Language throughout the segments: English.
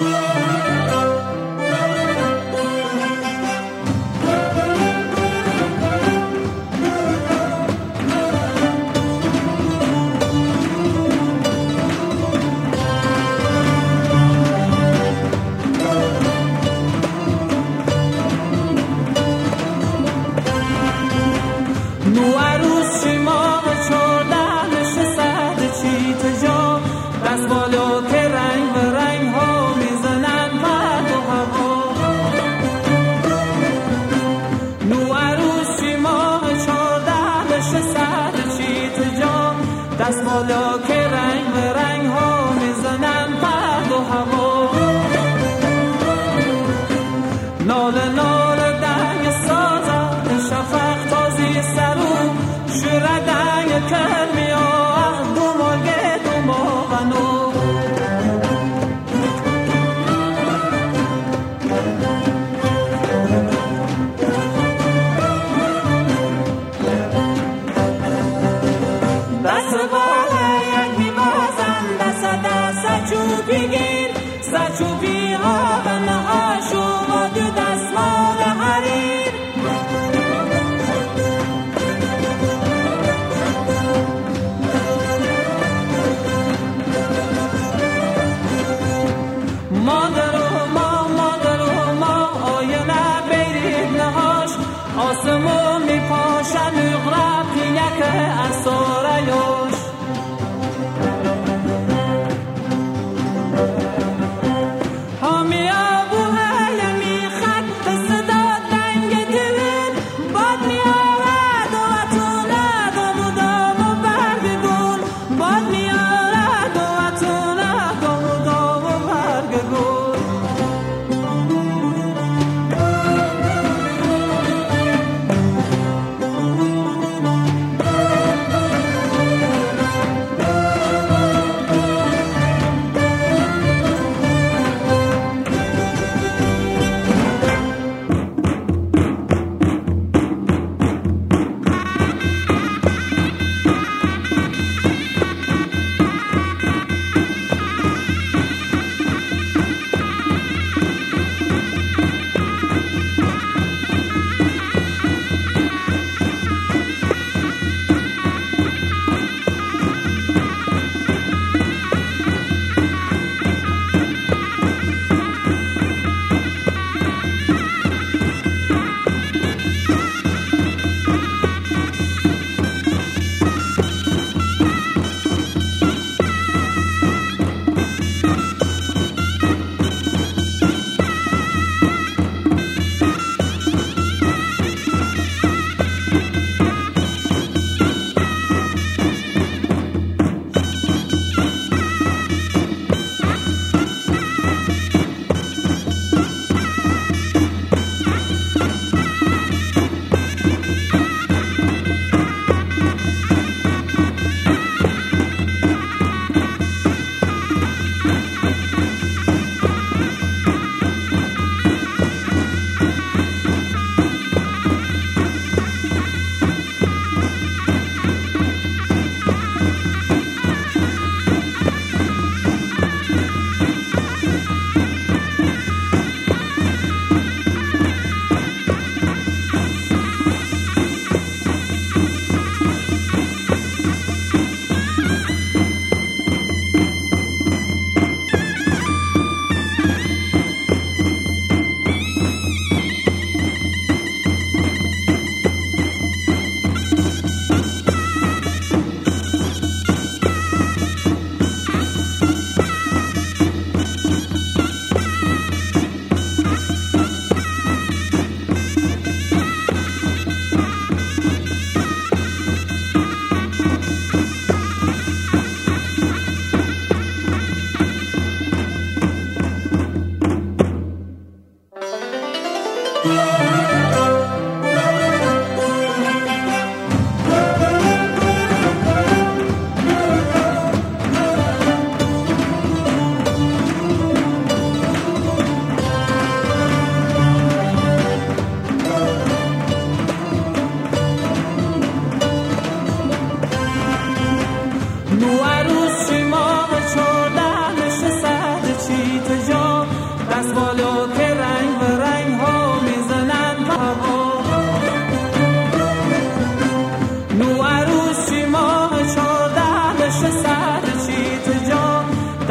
Música 吹来的 Mother.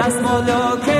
fantasmología.